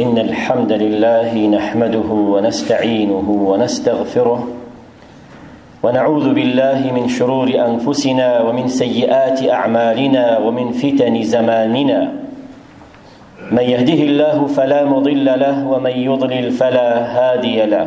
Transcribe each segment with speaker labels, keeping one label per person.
Speaker 1: إن الحمد لله نحمده ونستعينه ونستغفره ونعوذ بالله من شرور أنفسنا ومن سيئات أعمالنا ومن فتن زماننا من يهده الله فلا مضل له ومن يضلل فلا هادي له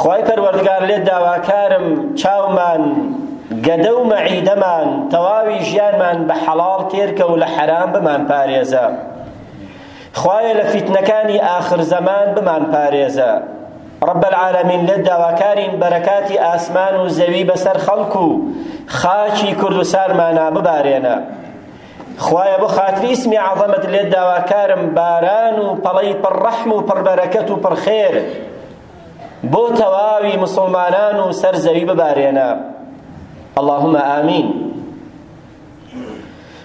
Speaker 1: خوای پەروەردگار لێت داواکارم چاومان گەدە و مەعیدەمان تەواوی ژیانمان بە حەڵاڵ تێرکە و لە حەرام بمان پارێزە خوایە لە فیتنەکانی ئاخر زەمان بمان پارێزە رب العالمین لێت داواکارین بەرەکاتی ئاسمان و زەوی بەسەر خەڵک و خاکی کوردستانمانا ببارێنە خوایە بۆ خاتری ئیسمی عەزەمەت لێت داواکارم باران و پەڵەی پڕ ڕەحم و پڕ بەرەکەت و پڕ خێر بۆ تەواوی مسلمانان و سەر زەوی ببارێنە اللهم آمین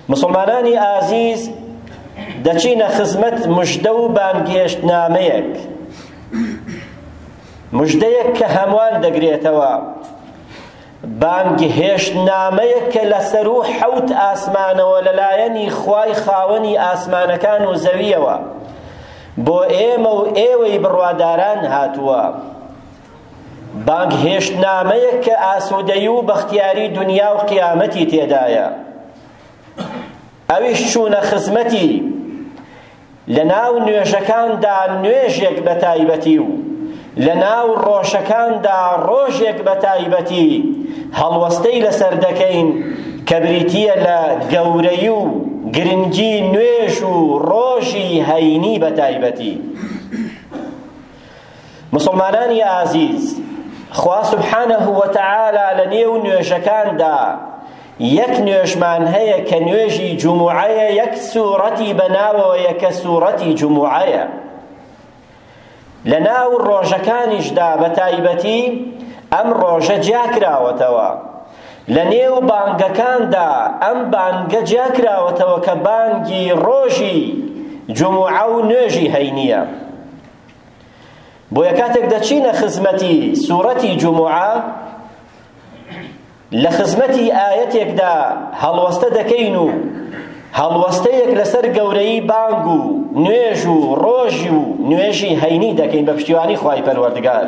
Speaker 1: مسلمانانی ئازیز دەچینە خزمەت مژدە و بانگێشتنامەیەک مژدەیەک کە هەموان دەگرێتەوە بانگهێشتنامەیەک کە لە سەروو حەوت ئاسمانەوە لە لایەنی خوای خاوەنی ئاسمانەکان و زەوییەوە بۆ ئێمە و ئێوەی بڕواداران هاتووە بانگهێشتنامەیەک کە ئاسوودەی و بەختیاری دنیا و قیامەتی تێدایە ئەویش چوونە خزمەتی لە ناو نوێژەکاندا نوێژێک بە تایبەتی و لە ناو ڕۆژەکاندا ڕۆژێک بە تایبەتی هەڵوەستەی لەسەر دەکەین کە بریتییە لە گەورەی و گرنگی نوێژ و ڕۆژی هەینی بە تایبەتی مسلمانانی ئازیز خوا سبحانه وتعالی لە نێو نوێژەکاندا یەک نوێژمان هەیە کە نوێژی جموعەیە یەک سوورەتی بەناوەوە یە کە سوورەتی جموعەیە لە ناو ڕۆژەکانیشدا بە تایبەتی ئەم ڕۆژە جیاکراوەتەوە لە نێو بانگەکاندا ئەم بانگە جیا کراوەتەوە کە بانگی ڕۆژی جمعە و نوێژی هەینیە بۆیە کاتێک دەچینە خزمەتی سوورەتی جمعە لە خزمەتی ئاەتێکدا هەڵوەستە دەکەین و هەڵوەستەیەک لەسەر گەورەی بانگ و نوێژ و ڕۆژی و نوێژی هەینی دەکەین بە پشتیوانی خی پەروەردگار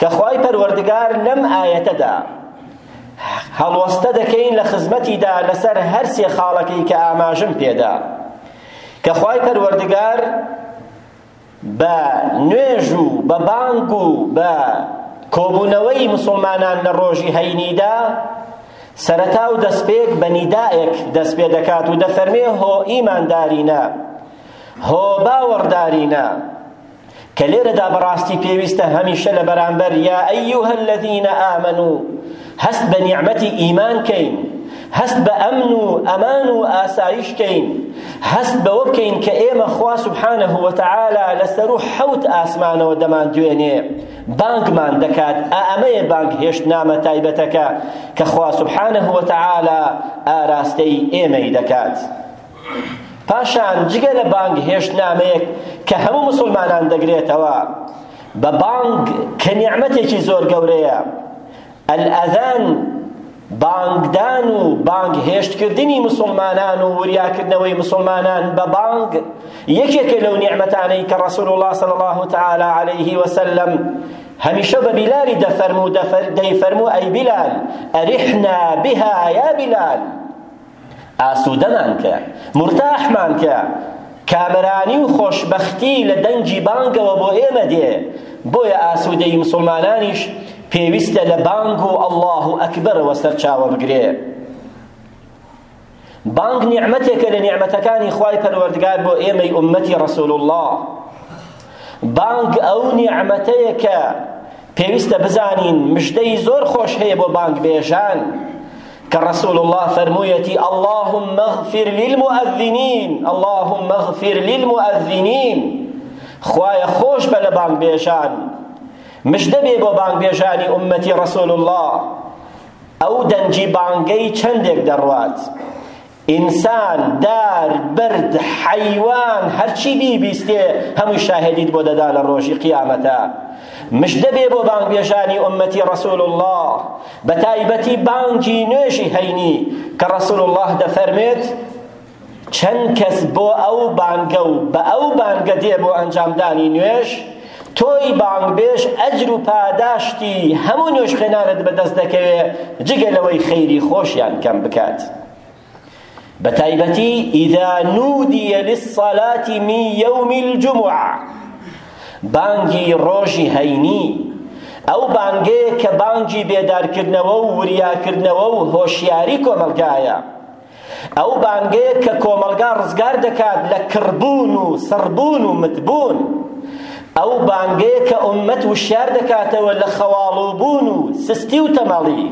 Speaker 1: کە خوای پەروەردگار لەم ئایەتەدا هەڵوەستە دەکەین لە خزمەتیدا لەسەر هەر سێ خاڵەکەی کە ئاماژم پێدا کە خوای پەروەردگار بە نوێژ و بە بانگ و بە کۆبوونەوەی مسلمانان لە ڕۆژی هەینیدا سەرەتا و دەستپێک بە نیدایەک دەست پێ دەکات و دەفەرمێ هۆ ئیماندارینە هۆ باوەڕدارینە کە لێرەدا بەڕاستی پێویستە هەمیشە لە بەرامبەر یا ئەیوهە الذین ئامنو هەست بە نیعمەتی ئیمان کەین هەست بە ئەمن و ئەمان و ئاسایش کەین هەست بەوە بکەین کە ئێمە خوا سبحانه وتعالی لەسەر و حەوت ئاسمانەوە دەمان دوێنێ بانگمان دەکات ئەمەیە بانگ هێشت نامە تایبەتەکە کە خوا سبحانه وتعالی ئاراستەی ئێمەی دەکات پاشان جگە لە بانگ هێشت نامەیەک کە هەموو مسلمانان دەگرێتەوە بە بانگ کە نیعمەتێکی زۆر گەورەیە ئەلئەذان بانگدان و بانگ هێشتکردنی مسلمانان و وریاکردنەوەی مسلمانان بە بانگ یەکێکە لەو نیعمەتانەی کە ڕسول الله صلی الله تعالی عليه وسلم هەمیشە بە بیلالی دەفەرموو دەفەرموو ئەی بیلال ئەریحنا بها یا بیلال ئاسودەمان کە مورتاحمان کە کامەرانی و خۆشبەختی لە دەنگی بانگەوە بۆ ئێمە دێ بۆیە ئاسودەی مسلمانانیش پێویستە لە بانگ و ئەڵڵاه و ئەکبەرەوە سەرچاوە بگرێ بانگ نیعمەتێکە لە نیعمەتەکانی خوای پەروەردگار بۆ ئێمەی ئومەتی ڕەسول الله بانگ ئەو نیعمەتەیە کە پێویستە بزانین مژدەی زۆر خۆش هەیە بۆ بانگ بێژان کە رسول الله فرموویەتی اللهم اغفر للمؤذنین اللهم اغفر للمؤذنین خوایە خۆش بە لە بانگ بێژان مژدە بێ بۆ بانگ بێژانی ئومەتی رسول الله ئەو دەنگی بانگەی چەندێک دەڕوات ئینسان، دار، بەرد، حەیوان، هەرچی بیبیستێ هەمووی شاهێدیت بۆ دەدا لە ڕۆژی قیامەتا. مژدە بێ بۆ بانگبێژانی ئوممەتی ڕەسوڵ اللە، بە تایبەتی بانگی نوێژی هەینی کە ڕەسوڵ اللە دەفەرمێت، چەند کەس بۆ ئەو بانگە و بە ئەو بانگە دێ بۆ ئەنجامدانی نوێژ، تۆی بانگبێژ ئەجر و پاداشتی هەموو نوێژخوێنانت بەدەست دەکەوێ جگە لەوەی خەیری خۆشیان کەم بکات بەتایبەتی ئیدا نودیە للصلاة من یوم الجمعە بانگی ڕۆژی هەینی ئەو بانگەیە کە بانگی بێدارکردنەوە و وریاکردنەوە و هۆشیاری کۆمەڵگایە ئەو بانگەیە کە کۆمەڵگا ڕزگار دەکات لە کڕبوون و سڕبوون و متبوون ئەو بانگەیە کە ئوممەت وشیار دەکاتەوە لە خەواڵوبوون و سستی و تەمەڵی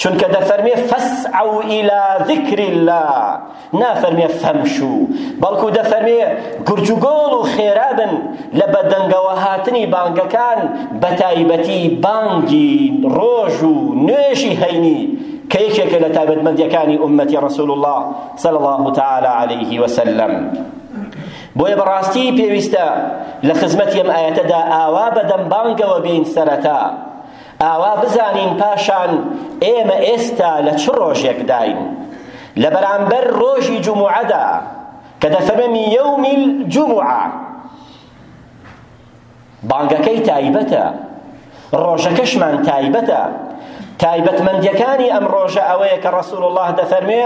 Speaker 1: چونکە دەفەرمێ فەسعەو ئیلا ذکر الله نافەرمێ فەمشو بەڵکو دەفەرمێ گورج و گۆڵ و خێرا بن لە بەدەنگەوە هاتنی بانگەکان بە تایبەتی بانگی ڕۆژ و نوێژی هەینی کە یەکێکە لە تایبەتمەندیەکانی ئوممەتی رسول اللە صلی اللە تعالی علیه وسلم بۆیە بەڕاستی پێویستە لە خزمەتی ئەم ئاەتەدا ئاوا بەدەم بانگەوە بین سەرەتا ئاوا بزانین پاشان ئێمە ئێستا لە چ ڕۆژێکداین لە بەرامبەر ڕۆژی جمعەدا کە دەفەرمی یومی الجمعە بانگەکەی تایبەتە ڕۆژەکەشمان تایبەتە تایبەتمەندیەکانی ئەم ڕۆژە ئەوەیە کە ڕسول الله دەفەرمێ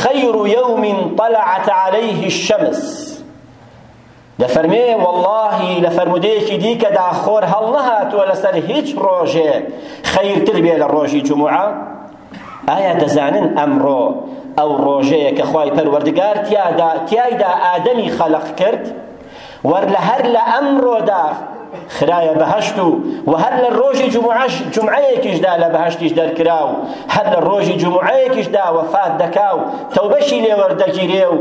Speaker 1: خەیر یوم طلعت عليه الشمس دەفەرمێ واللهی لە فەرمودەیەکی دیکەدا خۆر هەڵنەهاتووە لەسەر هیچ ڕۆژێ خەیرتر بێ لە ڕۆژی جمعە ئایا دەزانن ئەمڕۆ ئەو ڕۆژەیە کە خوای پەروەردگار تیادا تیایدا ئادەمی خەلق کرد و لە هەر لە ئەمڕۆدا خرایە بەهەشت و و هەر لە ڕۆژی جمعەش جمعەیەکیشدا لە بەهەشتیش دەرکرا و هەر لە ڕۆژی جمعەیەکیشدا وەفات دەکا و تەوبەشی لێ وەردەگیرێ و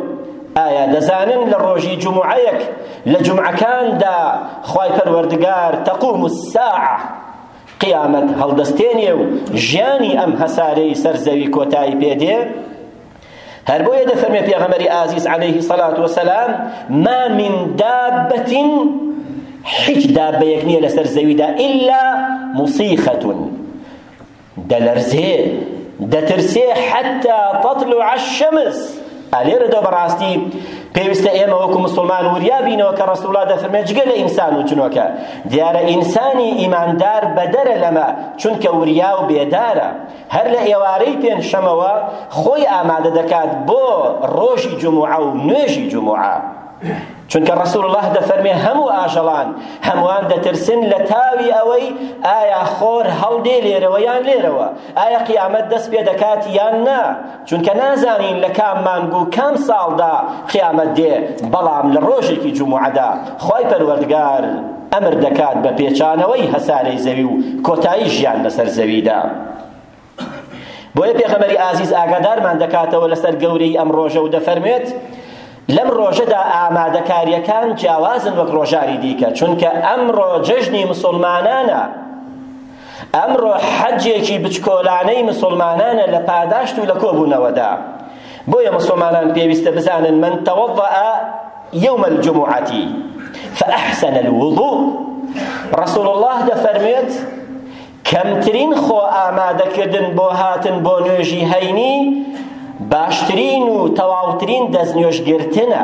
Speaker 1: ئایا دەزانن لە ڕۆژی جمعەیەک لە جمعەکاندا خوای پەروەردگار تەقوم الساعە قیامەت هەڵدەستێنێ و ژیانی ئەم هەسارەی سەر زەوی کۆتایی پێدێ هەر بۆیە دەفەرمێ پێغەمبەری ئازیز عەلەیه سەلات وسەلام ما من دابەت هیچ دابەیەک نییە لەسەر زەویدا ئیلا موسیخەتون دەلەرزێ دەترسێ حتا تطلع الشمس ئالێرە دەو بەڕاستی پێویستە ئێمە وەکو مسلمان وریا بینەوە کە ڕسوڵا دەفەرمێ جگە لە ئینسان و جنۆکە دیارە ئینسانی ئیماندار بەدەرە لەمە چونکە وریا و بێدارە هەر لە ئێوارەی پێنج شەمەوە خۆی ئامادە دەکات بۆ ڕۆژی جموعە و نوێژی جموعە چونکە ڕسول الله دەفەرمێ هەموو ئاژەڵان هەمووان دەترسن لە تاوی ئەوەی ئایا خۆر هەڵدێ لێرەوە یان لێرەوە ئایا قیامەت دەست پێ دەکات یان نا چونکە نازانین لە کام مانگ و کام ساڵدا قیامەت دێ بەڵام لە ڕۆژێکی جموعەدا خوای پەروەردگار ئەمر دەکات بە پێچانەوەی هەسارەی زەوی و کۆتایی ژیان لەسەر زەویدا بۆیە پێغەمەری ئازیز ئاگادارمان دەکاتەوە لەسەر گەورەی ئەم ڕۆژە و دەفەرمێت لەم ڕۆژەدا ئامادەکاریەکان جیاوازن وەک ڕۆژانی دیکە چونکە ئەمڕۆ جەژنی مسلمانانە ئەمڕۆ حەجێکی بچکۆلانەی مسوڵمانانە لە پاداشت و لە کۆبوونەوەدا بۆیە مسوڵمانان پێویستە بزانن من تەوەضەئ یوم الجمعەتی فأحسن الوضوء رسول الله دەفەرمێت کەمترین خۆ ئامادەکردن بۆ هاتن بۆ نوێژی هەینی باشترین و تەواوترین دەستنوێژگرتنە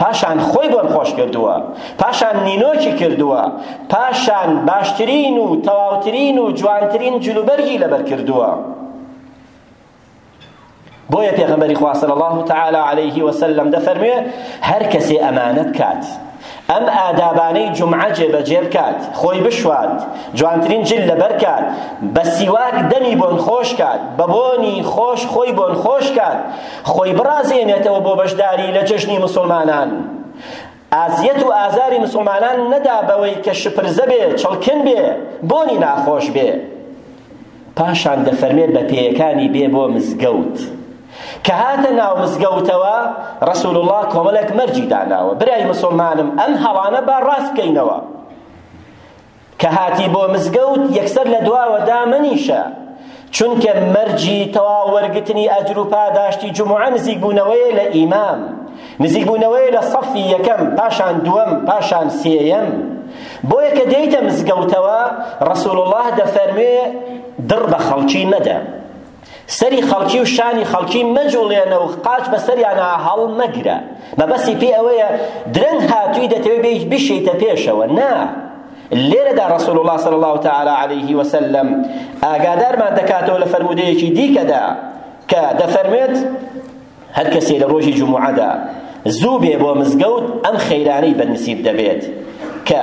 Speaker 1: پاشان خۆی بۆن خۆش کردووە پاشان نینۆکی کردووە پاشان باشترین و تەواوترین و جوانترین جلوبەرگی لەبەر کردووە بۆیە پێغەمبەری خوا صلی الله تعالی علیه و سلم دەفەرموێ هەر کەسێ ئەمانەت کات ئەم ئادابانەی جمعە جێبەجێ بکات خۆی بشوات جوانترین جل لەبەر کات بە سیواک دەمی بۆن خۆش کات بە بۆنی خۆش خۆی بۆن خۆش کات خۆی بڕازێنێتەوە بۆ بەشداری لە جەژنی مسلمانان ئازیەت و ئازاری مسلمانان نەدا بەوەی کە شپرزە بێ چڵکن بێ بۆنی ناخۆش بێ پاشان دەفەرمێت بە پێیەکانی بێ بۆ مزگەوت کە هاتە ناو مزگەوتەوە ڕسول الله کۆمەلێک مەرجی داناوە برای مسلمانم ئەم هەڵانە با ڕاست بکەینەوە کە هاتی بۆ مزگەوت یەکسەر لە دواوە دامەنیشە چونکە مەرجی تەواو وەرگتنی ئەجر و پاداشتی جمعە نزیک بوونەوەیە لە ئیمام نزیک بوونەوەیە لە صەفی یەکەم پاشان دووەم پاشان سێیەم بۆیە کە دێیتە مزگەوتەوە ڕەسوڵ الله دەفەرموێ دڕ بە خەڵکی مەدە سەری خەڵکی و شانی خەڵکی مەجوڵێنە و قاچ بەسەریانا هەڵمەگرە مەبەستی پێ ئەوەیە درەنگ هاتووی دەتەوێ بشیتە پێشەوە نا لێرەدا ڕسول الله صلی الله تعالی عليه وسلم ئاگادارمان دەکاتەوە لە فەرمودەیەکی دیکەدا کە دەفەرمێت هەر کەسێ لە ڕۆژی جمعەدا زوو بێ بۆ مزگەوت ئەم خەیرانەی بەنسیب دەبێت کە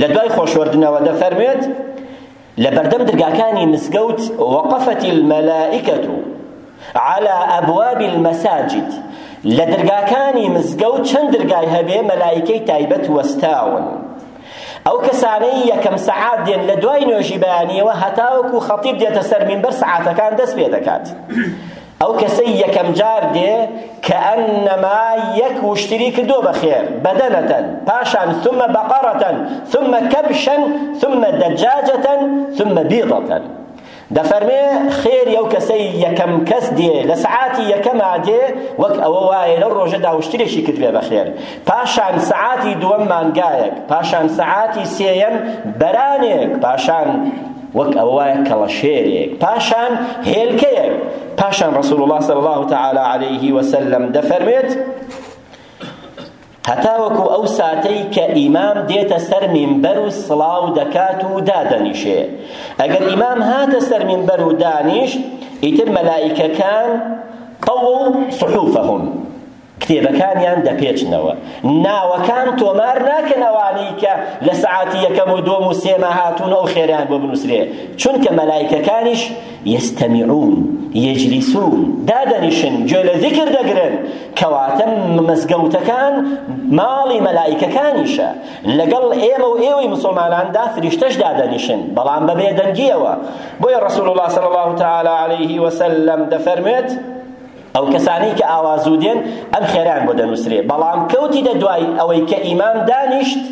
Speaker 1: لە دوای خۆشوەردنەوە دەفەرمێت لە بەردەم درگاکانی مزگەوت وقفت الملائکە على ابواب المساجد لە درگاکانی مزگەوت چەند درگای هەبێ مەلایکەی تایبەت وەستاون ئەو کەسانەی یەکەم سەعات دێن لە دوای نوێژی بەیانیەوە هەتاوەکو خەتیب دێتە سەر مینبەر سەعاتەکان دەست پێ دەکات ئەو کەسەی یەکەم جار دێ کەئەنەما یەک وشتری کردووە بە خێر بەدەنەتەن پاشان ثم بەقەڕەتەن ثم کەبشەن ثم دەجاجەتەن ثم بیضەتەن دەفەرمێ خێری ئەو کەسەی یەکەم کەس دێ لە سعاتی یەکەما دێ وەک ئەوە وایە لەو ڕۆژەدا وشترێکی کردوێ بەخێر پاشان سعاتی دووەم مانگایەک پاشان سعاتی سێیەم بەرانێک پاشان وەک ئەوە وایە کەڵەشێرێک، پاشان هێلکەیەک، پاشان رسول اللە صلی اللە تعالی علیه وسلم دەفەرموێت هەتاوەکو ئەو ساتەی کە ئیمام دێتە سەر مینبەر و سڵاو دەکات و دادەنیشێ ئەگەر ئیمام هاتە سەر مینبەر و دانیشت ئیتر مەلائیکەکان طەوو صحوفهم کتێبەکانیان دەپێچنەوە ناوەکان تۆمار ناکەن ئەوانەی کە لە سەعاتی یەکەم و دۆم و سێما هاتوون ئەو خێریان بۆ بنووسرێ چونکە مەلایکەکانیش یەستەمیعون یەجلیسون دادەنیشن گوێ لە ذیکر دەگرن کەواتە مزگەوتەکان ماڵی مەلایکەکانیشە لەگەڵ ئێمە و ئێوەی مسلماناندا فریشتەش دادەنیشن بەڵام بەبێ دەنگیەوە بۆیە رسول الله صلی الله تعالی عليه وسلم دەفەرمێت ئەو کەسانەی کە ئاوا زوو دێن ئەم خێرەیان بۆ دەنووسرێ بەڵام کەوتیتە دوای ئەوەی کە ئیمام دانیشت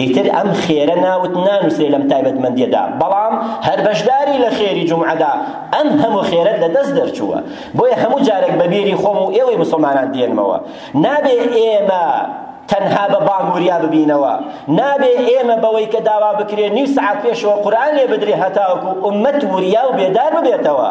Speaker 1: ئیتر ئەم خێرە ناوت نانووسرێ لەم تایبەتمەندیەدا بەڵام هەر بەشداری لە خێری جومعەدا ئەم هەموو خێرەت لە دەست دەرچووە بۆیە هەموو جارێک بە بیری خۆم و ئێوەی مسلمانان دێنمەوە نابێ ئێمە تەنها بە بانگوریا ببینەوە نابێ ئێمە بەوەی کە داوا بکرێ نیو سعات پێشەوە قورآن لێ بدرێ هەتاوەکو ئومەت وریا و بێدار ببێتەوە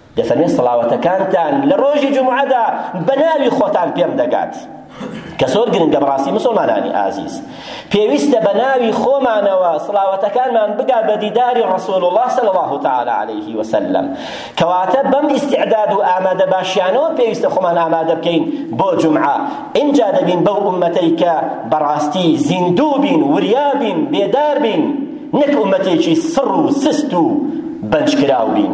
Speaker 1: دەفەرمێ سڵاوەتەکانتان لە ڕۆژی جومعەدا بە ناوی خۆتان پێم دەگات کە زۆر گرنگە بەڕاستی مسلمانانی ئازیز پێویستە بە ناوی خۆمانەوە سڵاوەتەکانمان بگا بە دیداری ڕسول الله صلی الله تعالی عليه وسلم کەواتە بەم ئیستعداد و ئامادە باشیانەوە پێویستە خۆمان ئامادە بکەین بۆ جمعە ئینجا دەبین بەو ئومەتەی کە بەڕاستی زیندوو بین وریا بین بێدار بین نەک ئومەتێکی سڕ و سست و بەنجکراو بین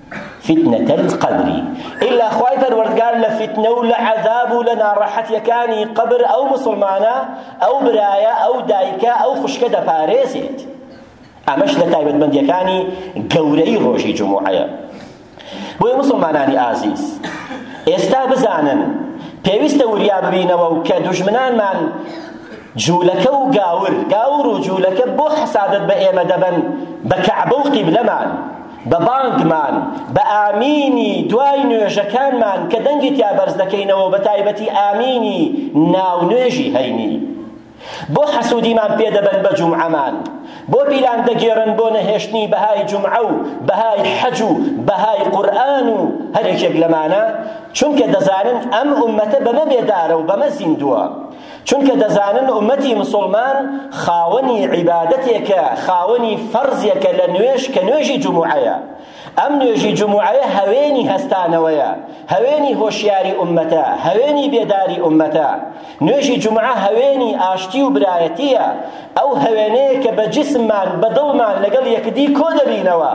Speaker 1: فتنە القبر إلا خوای پەروەردگار لە فتنە و لە عەذاب و لە ناڕەحەتیەکانی قبر ئەو مسلمانە ئەو برایە ئەو دایکە ئەو خوشکە دەپارێزێت ئەمەش لە تایبەتمەندیەکانی گەورەی ڕۆژی جمعەیە بۆیە مسلمانانی ئازیز ئێستا بزانن پێویستە وریا ببینەوە و کە دوژمنانمان جوولەکە و گاور گاور و جوولەکە بۆ حەسادت بە ئێمە دەبن بە کەعبە و قیبلەمان بە بانگمان، بە ئامینی دوای نوێژەکانمان کە دەنگی تیا بەرز دەکەینەوە و بەتایبەتی ئامینی ناو نوێژی هەینی. بۆ حەسودیمان پێ دەبەن بە جومعەمان، بۆ پیلان دەگێڕن بۆ نەهێشتنی بەهای جومعە و بەهای حەج و بەهای قورئان و هەر یەکێک لەمانە، چونکە دەزانن ئەم ئوممەتە بەمە بێدارە و بەمە زیندووە. چونکە دەزانن ئومەتی مسوڵمان خاوەنی عیبادەتێکە خاوەنی فەرزێکە لە نوێژ کە نوێژی جموعەیە ئەم نوێژی جموعەیە هەوێنی هەستانەوەیە هەوێنی هۆشیاری ئومەتە هەوێنی بێداری ئومەتە نوێژی جمعە هەوێنی ئاشتی و برایەتیە ئەو هەوێنەیە کە بە جسممان بە دڵمان لەگەڵ یەکدی کۆ دەبینەوە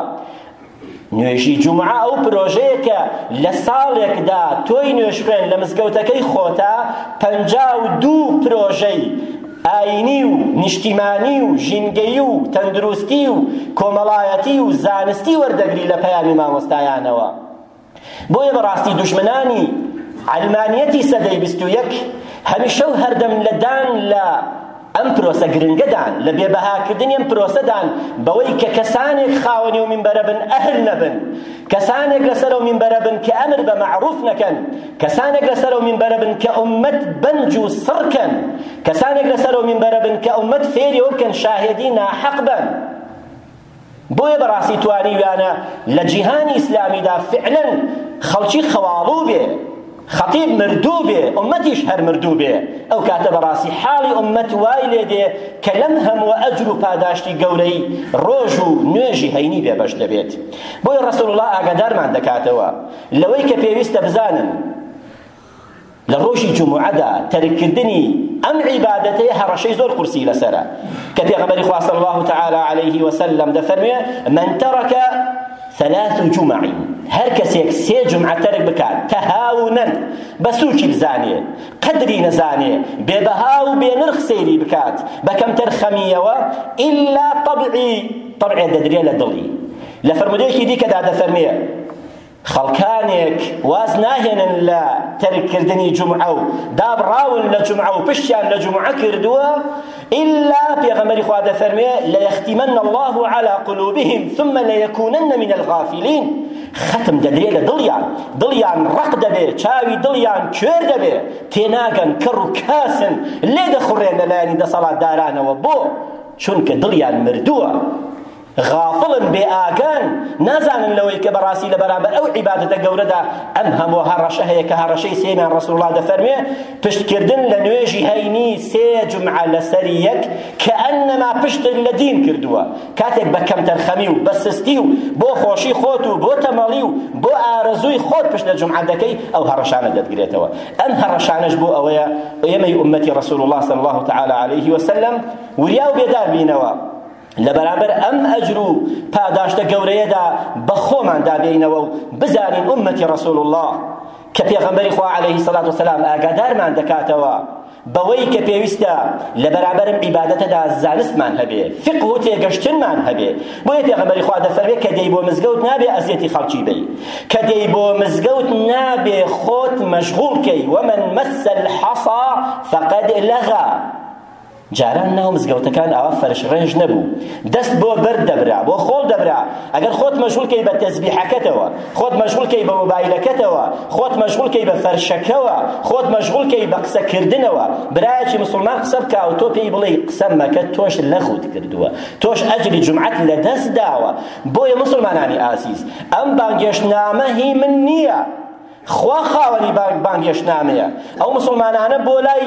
Speaker 1: نوێژی جومعە ئەو پرۆژەیە کە لە ساڵێکدا تۆی نوێژخوێن لە مزگەوتەکەی خۆتا پەنجا و دوو پرۆژەی ئاینی و نیشتیمانی و ژینگەی و تەندروستی و کۆمەڵایەتی و زانستی وەردەگری لە پەیامی مامۆستایانەوە بۆیە بەڕاستی دوژمنانی عەلمانیەتی سەدەی بیست و یەک هەمیشە و هەردەم لە دان لە ئەم پرۆسە گرنگەدان لە بێبەهاکردنی ئەم پرۆسەدان بەوەی کە کەسانێک خاوەنی و منبەرە بن ئەهل نەبن کەسانێک لەسەر و منبەرە بن کە ئەمر بە مەعروف نەکەن کەسانێک لەسەر و منبەرە بن کە ئومەت بەنج و سڕکەن کەسانێک لەسەر و منبەرە بن کە ئومەت فێری و بکەن شاهێدی ناحەق بن بۆیە بەڕاستی توانیویانە لە جیهانی ئیسلامیدا فعلەن خەڵکی خەواڵوو بێ خەتیب مردوو بێ ئومەتیش هەر مردوو بێ ئەو کاتە بەڕاستی حاڵی ئومەت وای لێ دێ کە لەم هەموو ئەجر و پاداشتی گەورەی ڕۆژ و نوێژی هەینی بێبەش دەبێت بۆیە ڕەسوڵ الله ئاگادارمان دەکاتەوە لەوەی کە پێویستە بزانن لە ڕۆژی جومعەدا تەرک کردنی ئەم عیبادەتەیە هەڕەشەی زۆر قورسی لەسەرە کە پێغەمبەری خوا صلی الله تعالی علیه و سلم دەفەرموێ من ترک ثلاث جمع هەر کەسێک سێ جمعە تەرک بکات تەهاونەن بە سووکی بزانێ قەدری نەزانێ بێبەها و بێنرخ سەیری بکات بە کەمتر خەمیەوە ئیلا طبعی طبعێ دەدرێ لە دڵی لە فەرمودەیەکی دیکەدا دەفەرمێ خەڵکانێک واز ناهێنن لە تەرک کردنی جومعە و دابڕاون لە جومعە و پشتیان لە جومعە کردووە ئیلا پێغەمبەری خوا دەفەرموێ لەیەختیمەن الله على قلوبهم ثم لەیەکونن من الغافلین ختم دەدرێ لە دڵیان دڵیان ڕق دەبێ چاوی دڵیان کوێر دەبێ تێناگەن کەڕ و کاسن لێ دەخوڕێن لەلایەنی دەسەڵاتدارانەوە بۆ چونکە دڵیان مردووە غافڵن بێ ئاگان نازانن لەوەی کە بەڕاستی لە بەرامبەر ئەو عیبادەتە گەورەدا ئەم هەموو هەڕەشە هەیە کە هەڕەشەی سێمیان ڕەسول الله دەفەرمێ پشتکردن لە نوێژی هەینی سێ جمعە لەسەر یەک کە ئەنەما پشتت لە دین کردووە کاتێک بە کەمتەرخەمی و بە سستی و بۆ خۆشی خۆت و بۆ تەمەڵی و بۆ ئارەزووی خۆت پشت لە جمعە دەکەی ئەو هەڕەشانە دەتگرێتەوە ئەم هەڕەشانەش بۆ ئەوەیە ئێمەی ئومەتی ڕەسول الله صلی الله تعالی عليه وسلم وریا و بێدار بینەوە لە بەرامبەر ئەم ئەجر و پاداشتە گەورەیەدا بە خۆمان دابێینەوە و بزانین ئومەتی ڕەسوڵ اللە کە پێغەمبەری خوا عەلەیهی سەڵات وسەلام ئاگادارمان دەکاتەوە بەوەی کە پێویستە لە بەرامبەرم عیبادەتەدا زانستمان هەبێ فقه و تێگەشتنمان هەبێ بۆیە پێغەمبەری خوا دەفەرمێ کە دەی بۆ مزگەوت نابێ ئەزیەتی خەڵکی بی کە دەی بۆ مزگەوت نابێ خۆت مەشغوڵ کەی ومن مس الحصى فقد لغى جاران ناو مزگەوتەکان ئاوا فەرش ڕێژ نەبوو دەست بۆ بەرد دەبرا بۆ خۆڵ دەبرا ئەگەر خۆت مەشغول کەی بە تەزبیحەکەتەوە خۆت مەشغول کەی بە مۆبایلەکەتەوە خۆت مەشغول کەی بە فەرشەکەوە خۆت مەشغول کەی بە قسەکردنەوە برایەکی مسلمان قسە بکا و تۆ پێی بڵێی قسە مەکە تۆش لەغوت کردووە تۆش ئەجری جومعەت لەدەست داوە بۆیە مسلمانانی ئازیز ئەم بانگێشتنامە هی من نییە خوا خاوەنی بانگێش نامەیە ئەو مسلمانانە بۆ لای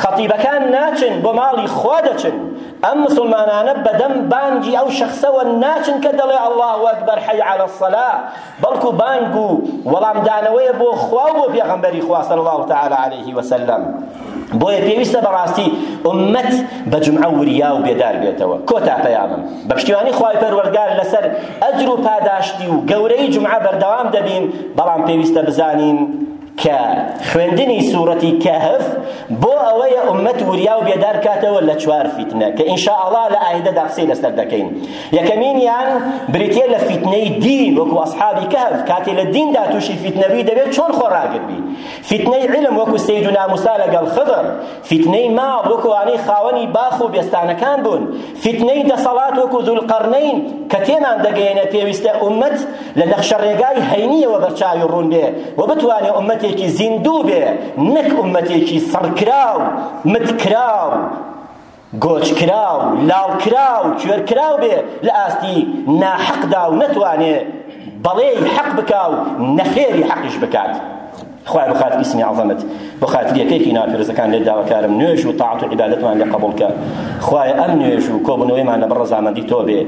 Speaker 1: خەتیبەکان ناچن بۆ ماڵی خوا دەچن ئەم مسلمانانە بەدەم بانگی ئەو شخصەوە ناچن کە دەڵێ الله اکبر حی علی الصلا بەڵکو بانگ و وەڵامدانەوەیە بۆ خوا و بۆ پێغەمبەری خوا صلی الله تعالی علیه وسلم بۆیە پێویستە بەڕاستی ئومەت بە جمعە وریا و بێدار بێتەوە کۆتا پەیامم بە پشتیوانی خوای پەروەردگار لەسەر ئەجر و پاداشتی و گەورەی جمعە بەردەوام دەبین بەڵام پێویستە بزانین کە خوێندنی سوورەتی کەهف بۆ ئەوەیە ئومەت وریا و بێدار کاتەوە لە چوار فیتنە کە ئینشاءاللە لە ئایندەدا قسەی لەسەر دەکەین یەکەمینیان بریتیە لە فیتنەی دین وەکو ئەصحابی کەهف کاتێ لە دیندا تووشی فیتنەبی دەبێت چۆن خۆ ڕاگربی فیتنەی عیلم وەکو سەیدونا موسا لەگەڵ خضر فیتنەی ماڵ وەکو ئەوانەی خاوەنی باخ و بێستانەکان بوون فیتنەی دەسەڵات وەکو ذوالقەرنەین کە تێمان دەگەیەنێ پێویستە ئومەت لە نەخشە ڕێگای هەینیەوە بەرچاوی ڕوون بێ و بتوانێ ئومەتێکی زیندوو بێ نەک ئومەتێکی سڕکراو متکراو گۆچکراو، لاڵکراو، کوێرکراو بێ لە ئاستی ناحەقدا و نەتوانێ بەڵێی حەق بکا و نەخێری حەقیش بکات. خوایە بە خاتری سمی عەزەمت بۆ خاتری یەکێکی ناو پیرۆزەکان لێت داواکارم نوێژ و تاعەت و عیبادەتمان لێ قەبوڵ کە خوایە ئەم نوێژ و کۆبوونەوەیمان لە بە ڕەزامەندی تۆ بێ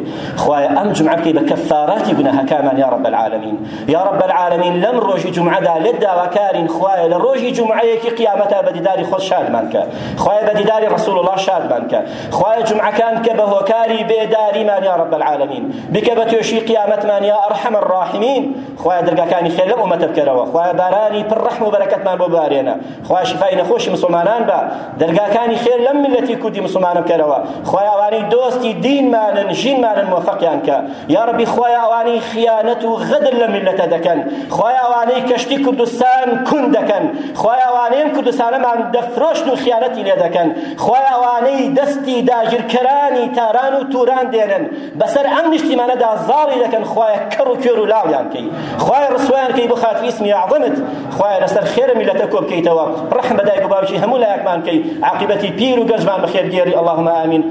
Speaker 1: خوایە ئەم جمعە بکەی بە کەفاراتی گوناهەکانمان یا رب العالمین یا رب العالمین لەم ڕۆژی جمعەدا لێت داواکارین خوایە لە ڕۆژی جمعەیەکی قیامەتا بە دیداری خۆت شادمان کە خوایە بە دیداری ڕسول اللە شادمان بکە خوایە جمعەکان بکە بە هۆکاری بێداریمان یا رب العالمین بکە بە توێشی قیامەتمان یا ارحم الراحمین خوایە دەرگاکانی خێر لەم ئومەتە بکەرەوە خوایە بارانی پر ڕەحم و بەرەکەتمان بۆ بارێنە خوایە شفای نەخۆشی مسلمانان بە دەرگاکانی خێر لەم ملەتی کوردی مسلمانە بکەرەوە خوایە ئەوانەی دۆستی دینمانن ژینمانن موفقیان کە یا ربی خوایە ئەوانەی خیانەت و غەدر لە میلەتە دەکەن خوایە ئەوانەی کەشتی کوردستان کون دەکەن خوایە ئەوانەی ئەم کوردستانەمان دەفرۆشن و خیانەتی لێ دەکەن خوایە ئەوانەی دەستی داگیرکەرانی تاران و توران دێنن بەسەر ئەم نیشتیمانەدا زاڵی دەکەن خوایە کەڕ و کوێر و لاڵیان کەی خوایە ڕسوایان کەی بۆ خاتری اسمی عەظەمت خوایە لەسەر خێرە میلەتە کۆ بکەیتەوە ڕەحم بە دایک و باوکی هەموو لایەکمان کەی عاقبەتی پیر و گەنجمان بەخێر گێری اللهم آمین